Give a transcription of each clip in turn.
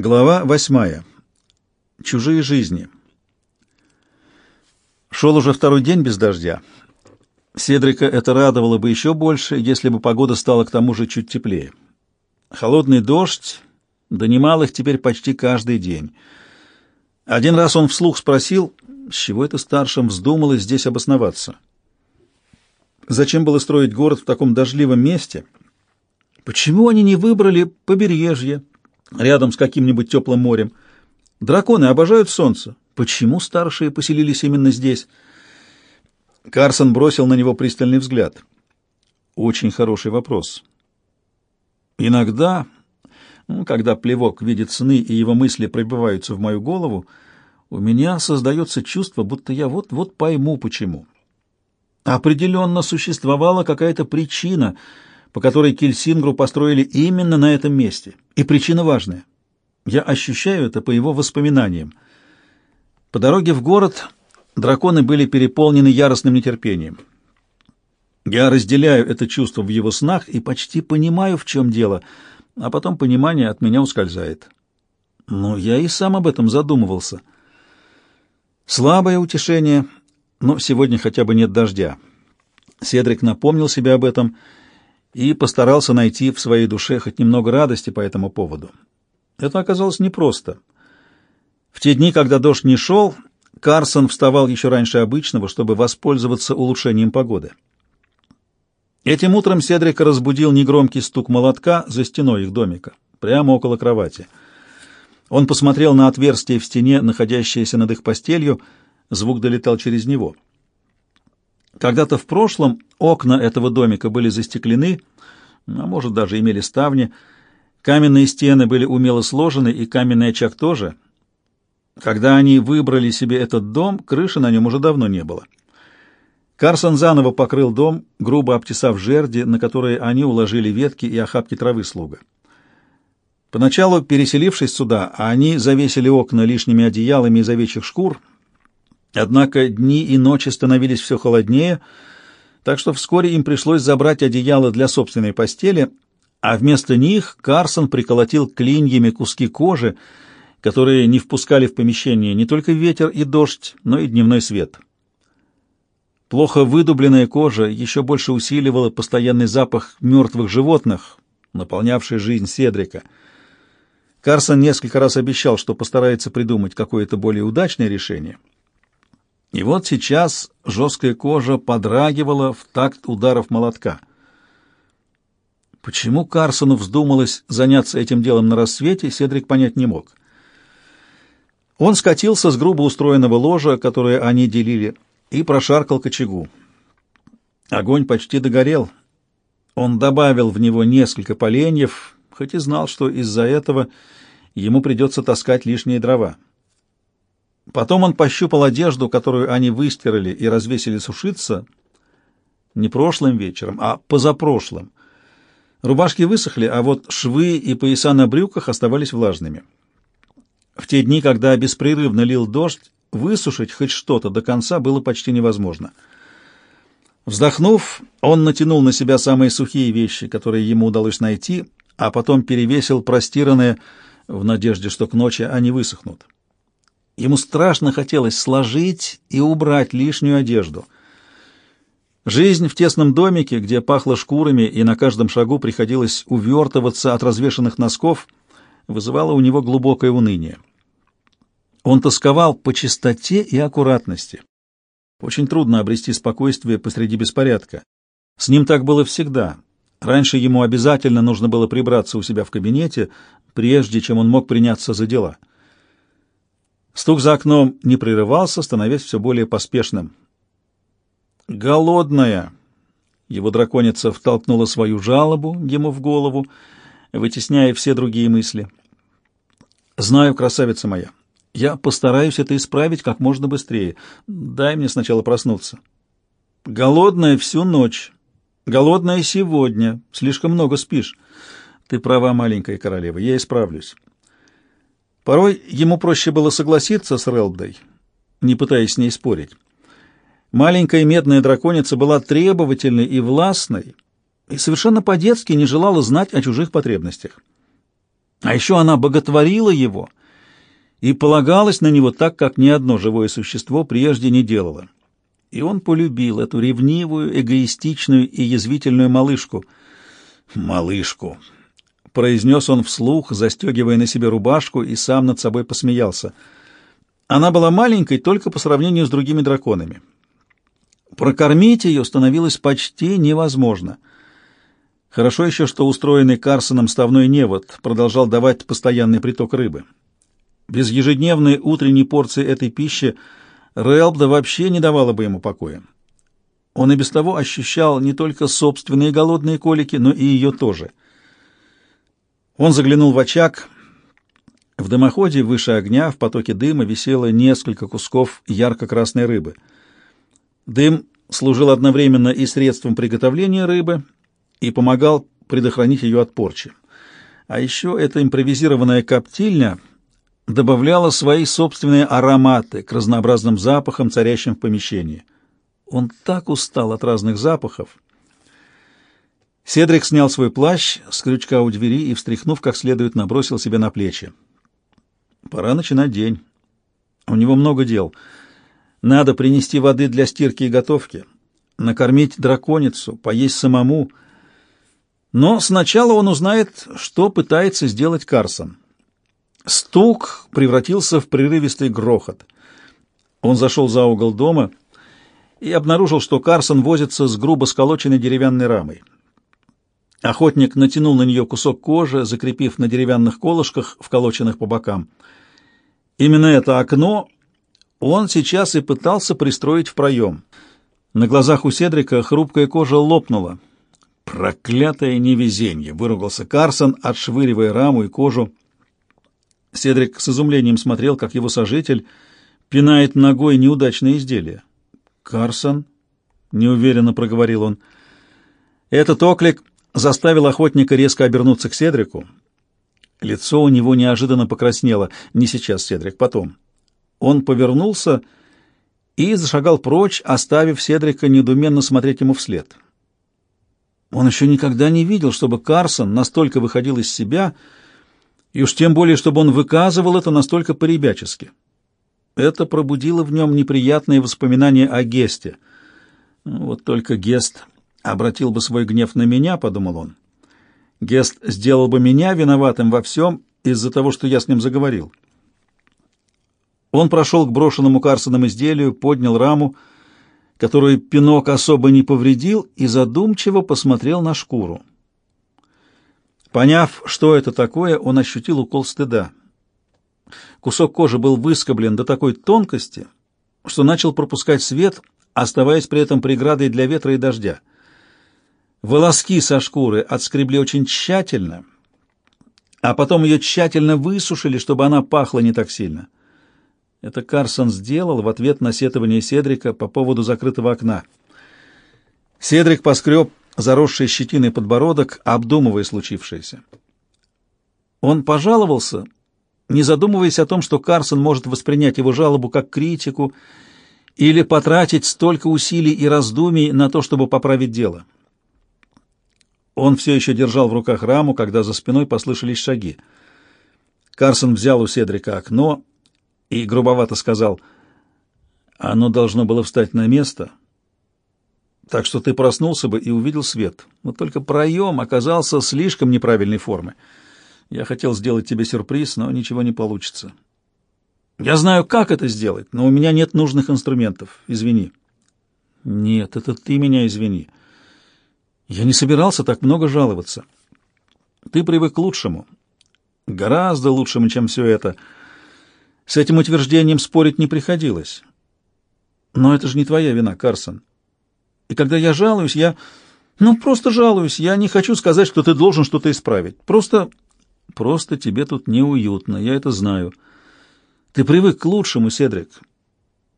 Глава восьмая. Чужие жизни. Шел уже второй день без дождя. Седрика это радовало бы еще больше, если бы погода стала к тому же чуть теплее. Холодный дождь донимал их теперь почти каждый день. Один раз он вслух спросил, с чего это старшим вздумалось здесь обосноваться. Зачем было строить город в таком дождливом месте? Почему они не выбрали побережье, рядом с каким-нибудь теплым морем. Драконы обожают солнце. Почему старшие поселились именно здесь? Карсон бросил на него пристальный взгляд. Очень хороший вопрос. Иногда, ну, когда плевок видит сны и его мысли пробиваются в мою голову, у меня создается чувство, будто я вот-вот пойму, почему. Определенно существовала какая-то причина — по которой Кельсингру построили именно на этом месте. И причина важная. Я ощущаю это по его воспоминаниям. По дороге в город драконы были переполнены яростным нетерпением. Я разделяю это чувство в его снах и почти понимаю, в чем дело, а потом понимание от меня ускользает. Но я и сам об этом задумывался. Слабое утешение, но сегодня хотя бы нет дождя. Седрик напомнил себе об этом и постарался найти в своей душе хоть немного радости по этому поводу. Это оказалось непросто. В те дни, когда дождь не шел, Карсон вставал еще раньше обычного, чтобы воспользоваться улучшением погоды. Этим утром Седрика разбудил негромкий стук молотка за стеной их домика, прямо около кровати. Он посмотрел на отверстие в стене, находящееся над их постелью, звук долетал через него — когда-то в прошлом окна этого домика были застеклены, а может, даже имели ставни. Каменные стены были умело сложены, и каменный очаг тоже. Когда они выбрали себе этот дом, крыши на нем уже давно не было. Карсон заново покрыл дом, грубо обтесав жерди, на которые они уложили ветки и охапки травы слуга. Поначалу, переселившись сюда, они завесили окна лишними одеялами из овечьих шкур, Однако дни и ночи становились все холоднее, так что вскоре им пришлось забрать одеяло для собственной постели, а вместо них Карсон приколотил клиньями куски кожи, которые не впускали в помещение не только ветер и дождь, но и дневной свет. Плохо выдубленная кожа еще больше усиливала постоянный запах мертвых животных, наполнявший жизнь Седрика. Карсон несколько раз обещал, что постарается придумать какое-то более удачное решение — и вот сейчас жесткая кожа подрагивала в такт ударов молотка. Почему Карсону вздумалось заняться этим делом на рассвете, Седрик понять не мог. Он скатился с грубо устроенного ложа, которое они делили, и прошаркал к очагу. Огонь почти догорел. Он добавил в него несколько поленьев, хоть и знал, что из-за этого ему придется таскать лишние дрова. Потом он пощупал одежду, которую они выстирали и развесили сушиться не прошлым вечером, а позапрошлым. Рубашки высохли, а вот швы и пояса на брюках оставались влажными. В те дни, когда беспрерывно лил дождь, высушить хоть что-то до конца было почти невозможно. Вздохнув, он натянул на себя самые сухие вещи, которые ему удалось найти, а потом перевесил простиранные в надежде, что к ночи они высохнут. Ему страшно хотелось сложить и убрать лишнюю одежду. Жизнь в тесном домике, где пахло шкурами и на каждом шагу приходилось увертываться от развешанных носков, вызывала у него глубокое уныние. Он тосковал по чистоте и аккуратности. Очень трудно обрести спокойствие посреди беспорядка. С ним так было всегда. Раньше ему обязательно нужно было прибраться у себя в кабинете, прежде чем он мог приняться за дела. Стук за окном не прерывался, становясь все более поспешным. «Голодная!» Его драконица втолкнула свою жалобу ему в голову, вытесняя все другие мысли. «Знаю, красавица моя, я постараюсь это исправить как можно быстрее. Дай мне сначала проснуться». «Голодная всю ночь. Голодная сегодня. Слишком много спишь. Ты права, маленькая королева, я исправлюсь. Порой ему проще было согласиться с Релдой, не пытаясь с ней спорить. Маленькая медная драконица была требовательной и властной, и совершенно по-детски не желала знать о чужих потребностях. А еще она боготворила его и полагалась на него так, как ни одно живое существо прежде не делало. И он полюбил эту ревнивую, эгоистичную и язвительную малышку. «Малышку!» — произнес он вслух, застегивая на себе рубашку, и сам над собой посмеялся. Она была маленькой только по сравнению с другими драконами. Прокормить ее становилось почти невозможно. Хорошо еще, что устроенный Карсоном ставной невод продолжал давать постоянный приток рыбы. Без ежедневной утренней порции этой пищи Рэлбда вообще не давала бы ему покоя. Он и без того ощущал не только собственные голодные колики, но и ее тоже. Он заглянул в очаг. В дымоходе выше огня в потоке дыма висело несколько кусков ярко-красной рыбы. Дым служил одновременно и средством приготовления рыбы, и помогал предохранить ее от порчи. А еще эта импровизированная коптильня — добавляла свои собственные ароматы к разнообразным запахам, царящим в помещении. Он так устал от разных запахов. Седрик снял свой плащ с крючка у двери и, встряхнув как следует, набросил себе на плечи. Пора начинать день. У него много дел. Надо принести воды для стирки и готовки, накормить драконицу, поесть самому. Но сначала он узнает, что пытается сделать Карсон. Стук превратился в прерывистый грохот. Он зашел за угол дома и обнаружил, что Карсон возится с грубо сколоченной деревянной рамой. Охотник натянул на нее кусок кожи, закрепив на деревянных колышках, вколоченных по бокам. Именно это окно он сейчас и пытался пристроить в проем. На глазах у Седрика хрупкая кожа лопнула. «Проклятое невезение!» — выругался Карсон, отшвыривая раму и кожу. Седрик с изумлением смотрел, как его сожитель пинает ногой неудачное изделие. «Карсон?» — неуверенно проговорил он. Этот оклик заставил охотника резко обернуться к Седрику. Лицо у него неожиданно покраснело. Не сейчас, Седрик, потом. Он повернулся и зашагал прочь, оставив Седрика недуменно смотреть ему вслед. Он еще никогда не видел, чтобы Карсон настолько выходил из себя, и уж тем более, чтобы он выказывал это настолько поребячески. Это пробудило в нем неприятные воспоминания о Гесте. Вот только Гест обратил бы свой гнев на меня, подумал он. Гест сделал бы меня виноватым во всем из-за того, что я с ним заговорил. Он прошел к брошенному Карсоном изделию, поднял раму, которую пинок особо не повредил, и задумчиво посмотрел на шкуру. Поняв, что это такое, он ощутил укол стыда. Кусок кожи был выскоблен до такой тонкости, что начал пропускать свет, оставаясь при этом преградой для ветра и дождя. Волоски со шкуры отскребли очень тщательно, а потом ее тщательно высушили, чтобы она пахла не так сильно. Это Карсон сделал в ответ на сетование Седрика по поводу закрытого окна. Седрик поскреб заросший щетиной подбородок, обдумывая случившееся. Он пожаловался, не задумываясь о том, что Карсон может воспринять его жалобу как критику или потратить столько усилий и раздумий на то, чтобы поправить дело. Он все еще держал в руках раму, когда за спиной послышались шаги. Карсон взял у Седрика окно и грубовато сказал, «Оно должно было встать на место, так что ты проснулся бы и увидел свет. Но только проем оказался слишком неправильной формы. Я хотел сделать тебе сюрприз, но ничего не получится. Я знаю, как это сделать, но у меня нет нужных инструментов. Извини. Нет, это ты меня извини. Я не собирался так много жаловаться. Ты привык к лучшему. Гораздо лучшему, чем все это. С этим утверждением спорить не приходилось. Но это же не твоя вина, Карсон. И когда я жалуюсь, я... Ну, просто жалуюсь. Я не хочу сказать, что ты должен что-то исправить. Просто... Просто тебе тут неуютно, я это знаю. Ты привык к лучшему, Седрик.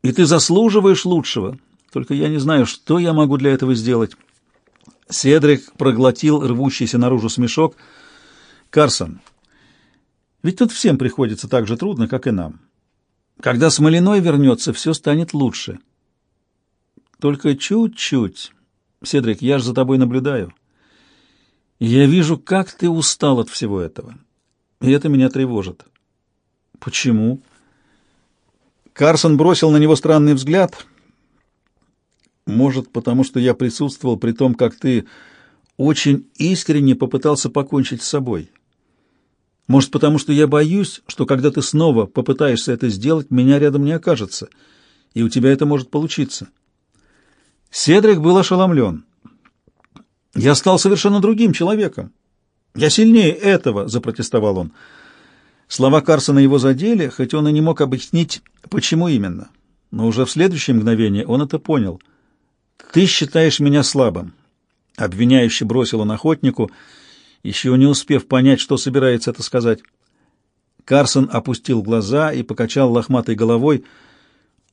И ты заслуживаешь лучшего. Только я не знаю, что я могу для этого сделать. Седрик проглотил рвущийся наружу смешок. Карсон, ведь тут всем приходится так же трудно, как и нам. Когда Смолиной вернется, все станет лучше. Только чуть-чуть. Седрик, я же за тобой наблюдаю. Я вижу, как ты устал от всего этого. И это меня тревожит. Почему? Карсон бросил на него странный взгляд. Может, потому что я присутствовал при том, как ты очень искренне попытался покончить с собой. Может, потому что я боюсь, что когда ты снова попытаешься это сделать, меня рядом не окажется, и у тебя это может получиться. Седрик был ошеломлен. Я стал совершенно другим человеком. Я сильнее этого, запротестовал он. Слова Карсона его задели, хоть он и не мог объяснить, почему именно. Но уже в следующее мгновение он это понял. Ты считаешь меня слабым, обвиняюще бросил он охотнику, еще не успев понять, что собирается это сказать. Карсон опустил глаза и покачал лохматой головой.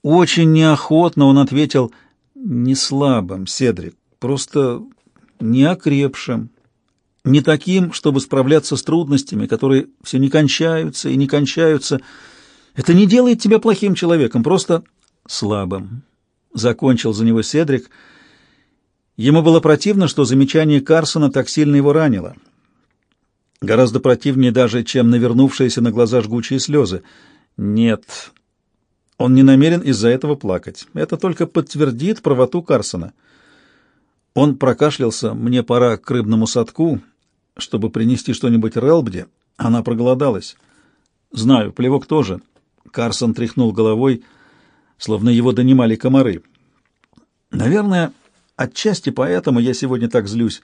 Очень неохотно он ответил: "Не слабым, Седрик, просто не окрепшим, не таким, чтобы справляться с трудностями, которые все не кончаются и не кончаются. Это не делает тебя плохим человеком, просто слабым. Закончил за него Седрик. Ему было противно, что замечание Карсона так сильно его ранило. Гораздо противнее даже, чем навернувшиеся на глаза жгучие слезы. Нет, он не намерен из-за этого плакать. Это только подтвердит правоту Карсона. Он прокашлялся. «Мне пора к рыбному садку, чтобы принести что-нибудь Релбде. Она проголодалась». «Знаю, плевок тоже». Карсон тряхнул головой, словно его донимали комары. «Наверное, отчасти поэтому я сегодня так злюсь».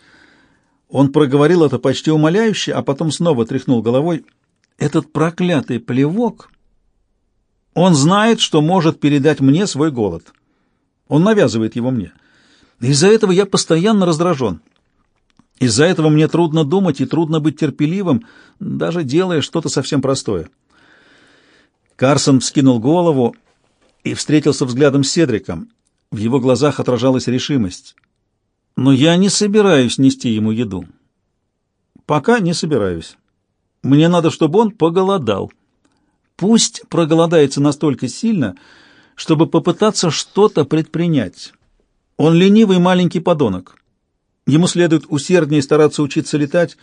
Он проговорил это почти умоляюще, а потом снова тряхнул головой. «Этот проклятый плевок...» Он знает, что может передать мне свой голод. Он навязывает его мне. Из-за этого я постоянно раздражен. Из-за этого мне трудно думать и трудно быть терпеливым, даже делая что-то совсем простое. Карсон вскинул голову и встретился взглядом с Седриком. В его глазах отражалась решимость. Но я не собираюсь нести ему еду. Пока не собираюсь. Мне надо, чтобы он поголодал. Пусть проголодается настолько сильно, чтобы попытаться что-то предпринять. Он ленивый маленький подонок. Ему следует усерднее стараться учиться летать,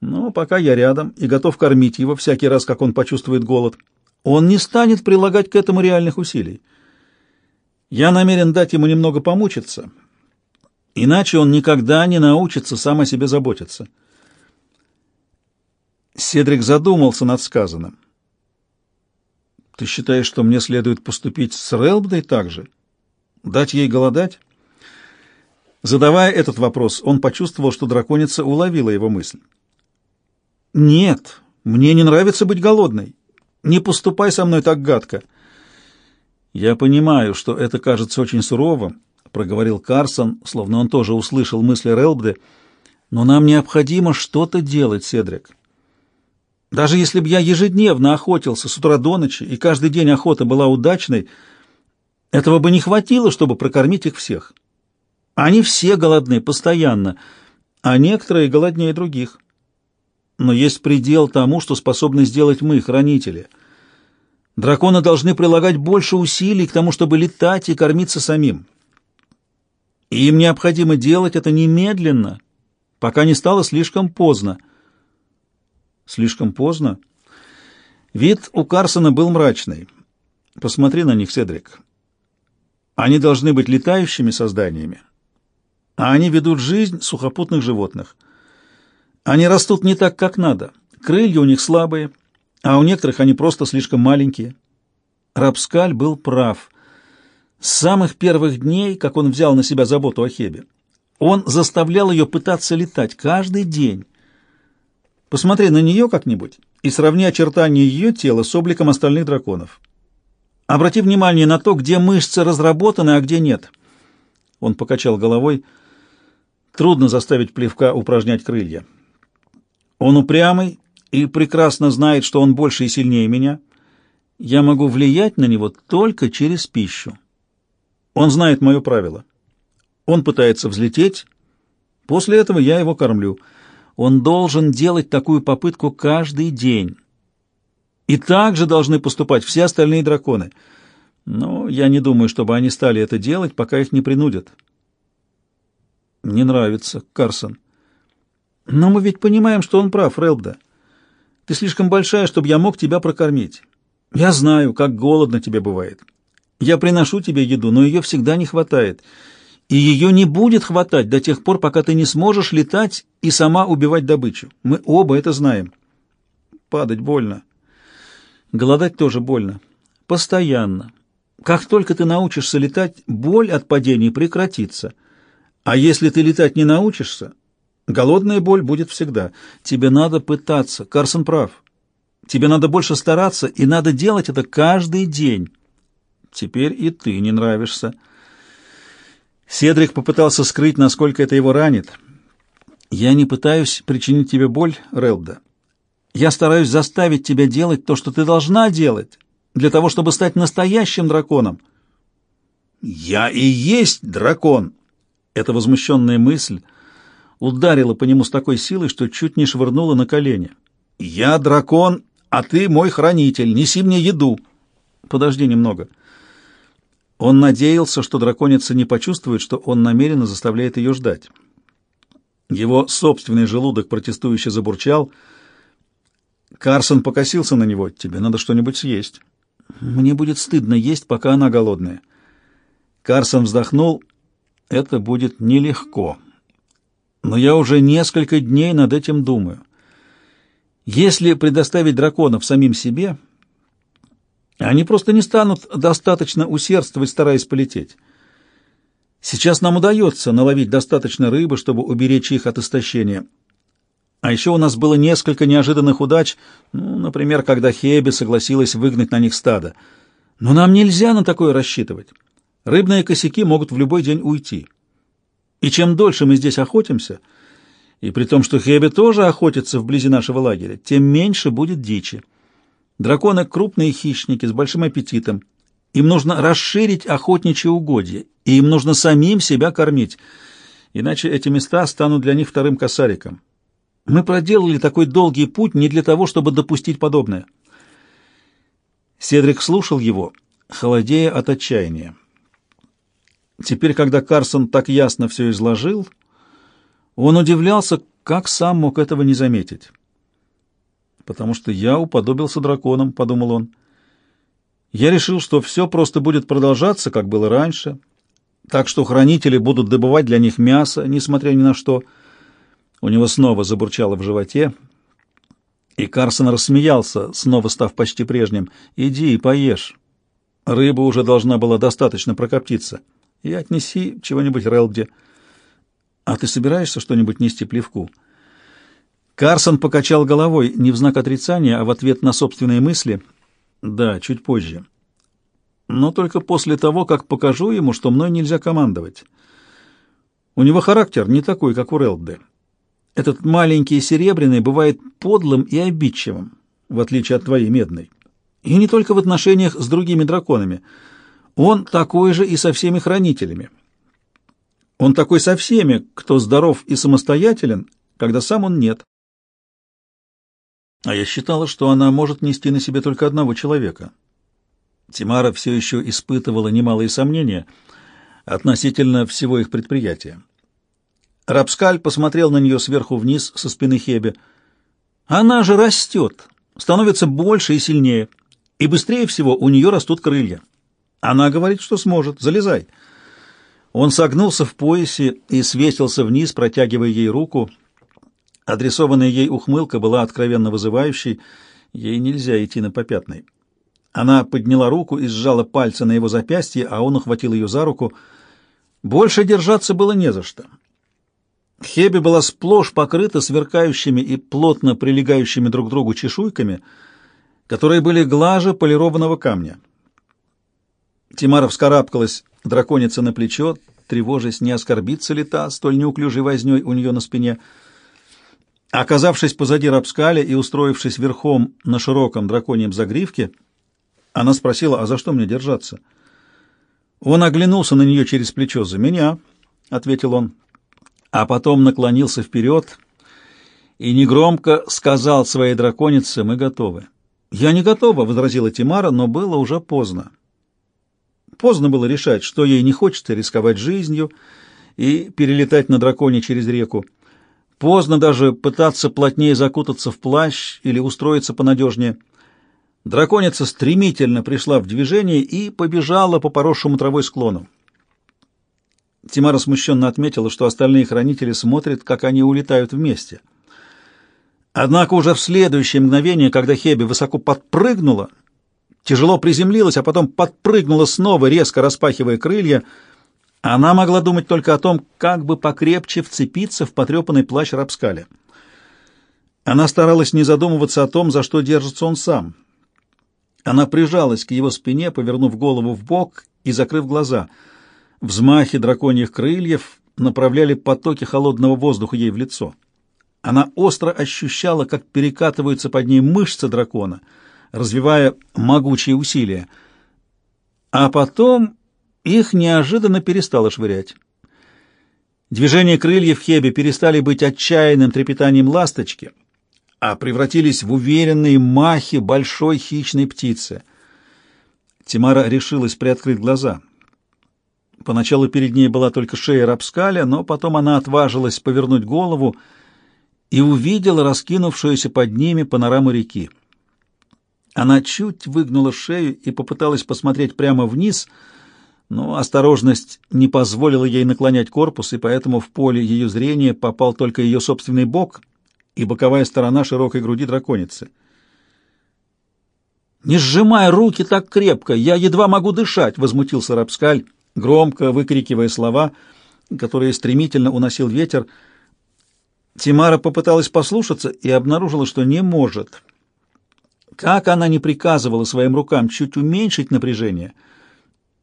но пока я рядом и готов кормить его всякий раз, как он почувствует голод, он не станет прилагать к этому реальных усилий. Я намерен дать ему немного помучиться, иначе он никогда не научится сам о себе заботиться. Седрик задумался над сказанным. «Ты считаешь, что мне следует поступить с Релбдой так же? Дать ей голодать?» Задавая этот вопрос, он почувствовал, что драконица уловила его мысль. «Нет, мне не нравится быть голодной. Не поступай со мной так гадко». «Я понимаю, что это кажется очень суровым», — проговорил Карсон, словно он тоже услышал мысли Релбды, «но нам необходимо что-то делать, Седрик. Даже если бы я ежедневно охотился с утра до ночи, и каждый день охота была удачной, этого бы не хватило, чтобы прокормить их всех». Они все голодны постоянно, а некоторые голоднее других. Но есть предел тому, что способны сделать мы, хранители. Драконы должны прилагать больше усилий к тому, чтобы летать и кормиться самим. И им необходимо делать это немедленно, пока не стало слишком поздно. Слишком поздно? Вид у Карсона был мрачный. Посмотри на них, Седрик. Они должны быть летающими созданиями, а они ведут жизнь сухопутных животных. Они растут не так, как надо. Крылья у них слабые, а у некоторых они просто слишком маленькие. Рапскаль был прав. С самых первых дней, как он взял на себя заботу о Хебе, он заставлял ее пытаться летать каждый день. Посмотри на нее как-нибудь и сравни очертания ее тела с обликом остальных драконов. Обрати внимание на то, где мышцы разработаны, а где нет. Он покачал головой. Трудно заставить плевка упражнять крылья. Он упрямый и прекрасно знает, что он больше и сильнее меня. Я могу влиять на него только через пищу. Он знает мое правило. Он пытается взлететь, после этого я его кормлю. Он должен делать такую попытку каждый день. И так же должны поступать все остальные драконы. Но я не думаю, чтобы они стали это делать, пока их не принудят. Не нравится, Карсон. Но мы ведь понимаем, что он прав, Релбда. Ты слишком большая, чтобы я мог тебя прокормить. Я знаю, как голодно тебе бывает. Я приношу тебе еду, но ее всегда не хватает. И ее не будет хватать до тех пор, пока ты не сможешь летать и сама убивать добычу. Мы оба это знаем. Падать больно. Голодать тоже больно. Постоянно. Как только ты научишься летать, боль от падений прекратится. А если ты летать не научишься, голодная боль будет всегда. Тебе надо пытаться. Карсон прав. Тебе надо больше стараться, и надо делать это каждый день. Теперь и ты не нравишься. Седрик попытался скрыть, насколько это его ранит. Я не пытаюсь причинить тебе боль, Релда. Я стараюсь заставить тебя делать то, что ты должна делать, для того, чтобы стать настоящим драконом. Я и есть дракон. Эта возмущенная мысль ударила по нему с такой силой, что чуть не швырнула на колени. Я дракон, а ты мой хранитель. Неси мне еду. Подожди немного. Он надеялся, что драконица не почувствует, что он намеренно заставляет ее ждать. Его собственный желудок протестующе забурчал. Карсон покосился на него. «Тебе надо что-нибудь съесть». «Мне будет стыдно есть, пока она голодная». Карсон вздохнул. «Это будет нелегко. Но я уже несколько дней над этим думаю. Если предоставить драконов самим себе, они просто не станут достаточно усердствовать, стараясь полететь. Сейчас нам удается наловить достаточно рыбы, чтобы уберечь их от истощения. А еще у нас было несколько неожиданных удач, ну, например, когда Хеби согласилась выгнать на них стадо. Но нам нельзя на такое рассчитывать. Рыбные косяки могут в любой день уйти. И чем дольше мы здесь охотимся, и при том, что Хеби тоже охотится вблизи нашего лагеря, тем меньше будет дичи. Драконы — крупные хищники с большим аппетитом. Им нужно расширить охотничьи угодья, и им нужно самим себя кормить, иначе эти места станут для них вторым косариком. Мы проделали такой долгий путь не для того, чтобы допустить подобное. Седрик слушал его, холодея от отчаяния. Теперь, когда Карсон так ясно все изложил, он удивлялся, как сам мог этого не заметить потому что я уподобился драконам, — подумал он. Я решил, что все просто будет продолжаться, как было раньше, так что хранители будут добывать для них мясо, несмотря ни на что. У него снова забурчало в животе, и Карсон рассмеялся, снова став почти прежним. «Иди и поешь. Рыба уже должна была достаточно прокоптиться. И отнеси чего-нибудь Релде. А ты собираешься что-нибудь нести плевку?» Карсон покачал головой не в знак отрицания, а в ответ на собственные мысли. «Да, чуть позже. Но только после того, как покажу ему, что мной нельзя командовать. У него характер не такой, как у Релды. Этот маленький серебряный бывает подлым и обидчивым, в отличие от твоей медной. И не только в отношениях с другими драконами. Он такой же и со всеми хранителями. Он такой со всеми, кто здоров и самостоятелен, когда сам он нет. А я считала, что она может нести на себе только одного человека. Тимара все еще испытывала немалые сомнения относительно всего их предприятия. Рапскаль посмотрел на нее сверху вниз со спины Хеби. «Она же растет, становится больше и сильнее, и быстрее всего у нее растут крылья. Она говорит, что сможет. Залезай». Он согнулся в поясе и свесился вниз, протягивая ей руку — Адресованная ей ухмылка была откровенно вызывающей, ей нельзя идти на попятный. Она подняла руку и сжала пальцы на его запястье, а он ухватил ее за руку. Больше держаться было не за что. Хеби была сплошь покрыта сверкающими и плотно прилегающими друг к другу чешуйками, которые были глаже полированного камня. Тимара вскарабкалась драконица на плечо, тревожась, не оскорбится ли та столь неуклюжей вознёй у нее на спине — Оказавшись позади Рапскаля и устроившись верхом на широком драконьем загривке, она спросила, а за что мне держаться? Он оглянулся на нее через плечо. «За меня», — ответил он, а потом наклонился вперед и негромко сказал своей драконице, «Мы готовы». «Я не готова», — возразила Тимара, но было уже поздно. Поздно было решать, что ей не хочется рисковать жизнью и перелетать на драконе через реку. Поздно даже пытаться плотнее закутаться в плащ или устроиться понадежнее. Драконица стремительно пришла в движение и побежала по поросшему травой склону. Тимара смущенно отметила, что остальные хранители смотрят, как они улетают вместе. Однако уже в следующее мгновение, когда Хеби высоко подпрыгнула, тяжело приземлилась, а потом подпрыгнула снова, резко распахивая крылья, она могла думать только о том, как бы покрепче вцепиться в потрепанный плащ Рапскаля. Она старалась не задумываться о том, за что держится он сам. Она прижалась к его спине, повернув голову в бок и закрыв глаза — Взмахи драконьих крыльев направляли потоки холодного воздуха ей в лицо. Она остро ощущала, как перекатываются под ней мышцы дракона, развивая могучие усилия. А потом их неожиданно перестало швырять. Движения крыльев Хеби перестали быть отчаянным трепетанием ласточки, а превратились в уверенные махи большой хищной птицы. Тимара решилась приоткрыть глаза — Поначалу перед ней была только шея Рапскаля, но потом она отважилась повернуть голову и увидела раскинувшуюся под ними панораму реки. Она чуть выгнула шею и попыталась посмотреть прямо вниз, но осторожность не позволила ей наклонять корпус, и поэтому в поле ее зрения попал только ее собственный бок и боковая сторона широкой груди драконицы. «Не сжимай руки так крепко, я едва могу дышать!» — возмутился Рапскаль громко выкрикивая слова, которые стремительно уносил ветер. Тимара попыталась послушаться и обнаружила, что не может. Как она не приказывала своим рукам чуть уменьшить напряжение,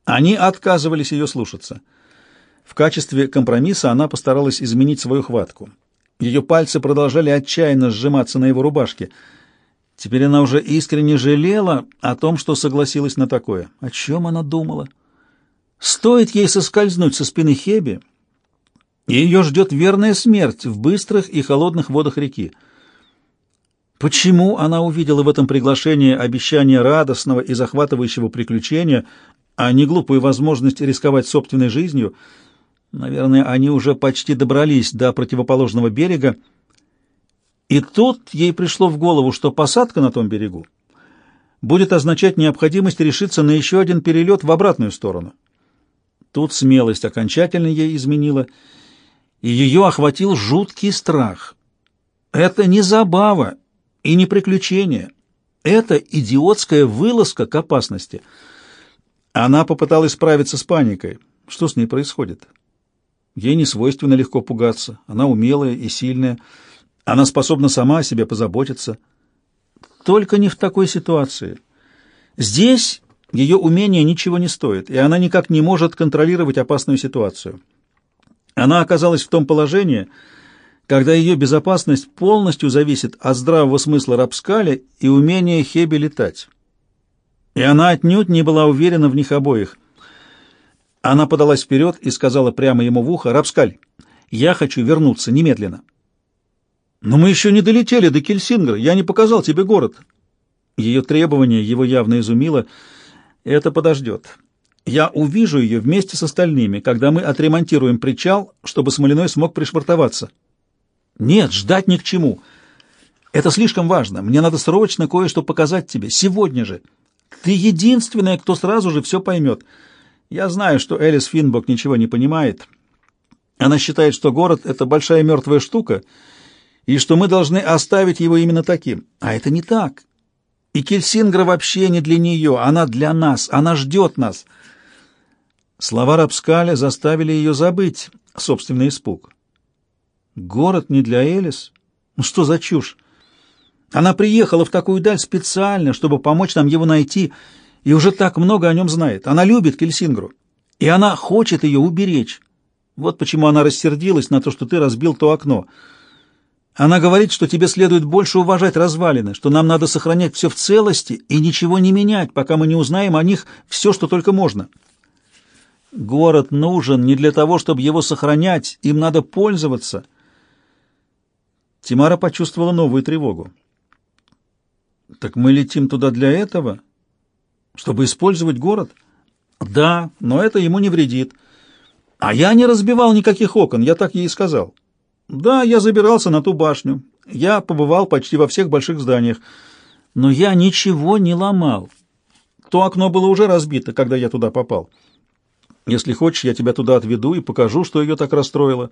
они отказывались ее слушаться. В качестве компромисса она постаралась изменить свою хватку. Ее пальцы продолжали отчаянно сжиматься на его рубашке. Теперь она уже искренне жалела о том, что согласилась на такое. О чем она думала? Стоит ей соскользнуть со спины Хеби, и ее ждет верная смерть в быстрых и холодных водах реки. Почему она увидела в этом приглашении обещание радостного и захватывающего приключения, а не глупую возможность рисковать собственной жизнью? Наверное, они уже почти добрались до противоположного берега, и тут ей пришло в голову, что посадка на том берегу будет означать необходимость решиться на еще один перелет в обратную сторону. Тут смелость окончательно ей изменила, и ее охватил жуткий страх. Это не забава и не приключение. Это идиотская вылазка к опасности. Она попыталась справиться с паникой. Что с ней происходит? Ей не свойственно легко пугаться. Она умелая и сильная. Она способна сама о себе позаботиться. Только не в такой ситуации. Здесь ее умение ничего не стоит, и она никак не может контролировать опасную ситуацию. Она оказалась в том положении, когда ее безопасность полностью зависит от здравого смысла Рапскаля и умения Хеби летать. И она отнюдь не была уверена в них обоих. Она подалась вперед и сказала прямо ему в ухо, «Рапскаль, я хочу вернуться немедленно». «Но мы еще не долетели до Кельсингра, я не показал тебе город». Ее требование его явно изумило – это подождет. Я увижу ее вместе с остальными, когда мы отремонтируем причал, чтобы Смолиной смог пришвартоваться. Нет, ждать ни к чему. Это слишком важно. Мне надо срочно кое-что показать тебе. Сегодня же. Ты единственная, кто сразу же все поймет. Я знаю, что Элис Финбок ничего не понимает. Она считает, что город — это большая мертвая штука, и что мы должны оставить его именно таким. А это не так. И Кельсингра вообще не для нее, она для нас, она ждет нас. Слова Рапскаля заставили ее забыть собственный испуг. Город не для Элис? Ну что за чушь? Она приехала в такую даль специально, чтобы помочь нам его найти, и уже так много о нем знает. Она любит Кельсингру, и она хочет ее уберечь. Вот почему она рассердилась на то, что ты разбил то окно. Она говорит, что тебе следует больше уважать развалины, что нам надо сохранять все в целости и ничего не менять, пока мы не узнаем о них все, что только можно. Город нужен не для того, чтобы его сохранять, им надо пользоваться. Тимара почувствовала новую тревогу. Так мы летим туда для этого, чтобы использовать город? Да, но это ему не вредит. А я не разбивал никаких окон, я так ей и сказал. Да, я забирался на ту башню. Я побывал почти во всех больших зданиях. Но я ничего не ломал. То окно было уже разбито, когда я туда попал. Если хочешь, я тебя туда отведу и покажу, что ее так расстроило.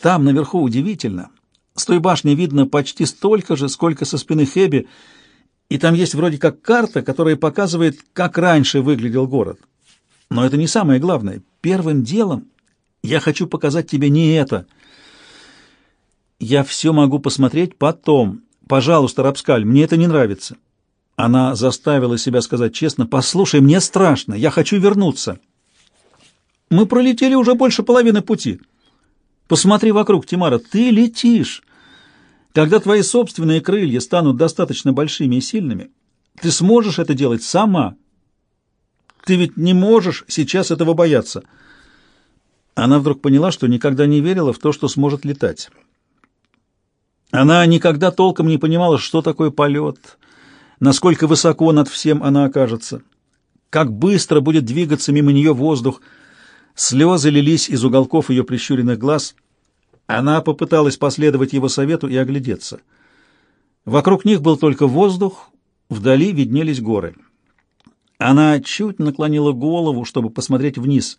Там, наверху, удивительно. С той башни видно почти столько же, сколько со спины Хеби, и там есть вроде как карта, которая показывает, как раньше выглядел город. Но это не самое главное. Первым делом я хочу показать тебе не это. Я все могу посмотреть потом. Пожалуйста, Рапскаль, мне это не нравится. Она заставила себя сказать честно, «Послушай, мне страшно, я хочу вернуться». Мы пролетели уже больше половины пути. Посмотри вокруг, Тимара, ты летишь. Когда твои собственные крылья станут достаточно большими и сильными, ты сможешь это делать сама. Ты ведь не можешь сейчас этого бояться. Она вдруг поняла, что никогда не верила в то, что сможет летать. Она никогда толком не понимала, что такое полет, насколько высоко над всем она окажется, как быстро будет двигаться мимо нее воздух. Слезы лились из уголков ее прищуренных глаз. Она попыталась последовать его совету и оглядеться. Вокруг них был только воздух, вдали виднелись горы. Она чуть наклонила голову, чтобы посмотреть вниз.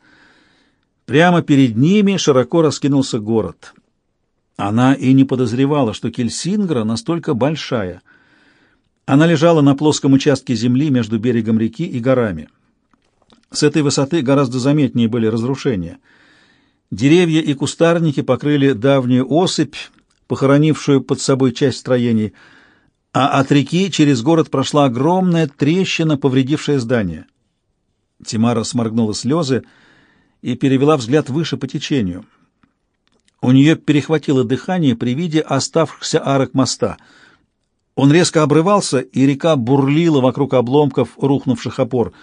Прямо перед ними широко раскинулся город — она и не подозревала, что Кельсингра настолько большая. Она лежала на плоском участке земли между берегом реки и горами. С этой высоты гораздо заметнее были разрушения. Деревья и кустарники покрыли давнюю осыпь, похоронившую под собой часть строений, а от реки через город прошла огромная трещина, повредившая здание. Тимара сморгнула слезы и перевела взгляд выше по течению — у нее перехватило дыхание при виде оставшихся арок моста. Он резко обрывался, и река бурлила вокруг обломков рухнувших опор.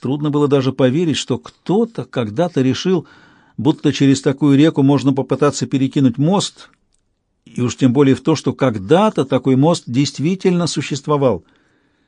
Трудно было даже поверить, что кто-то когда-то решил, будто через такую реку можно попытаться перекинуть мост, и уж тем более в то, что когда-то такой мост действительно существовал —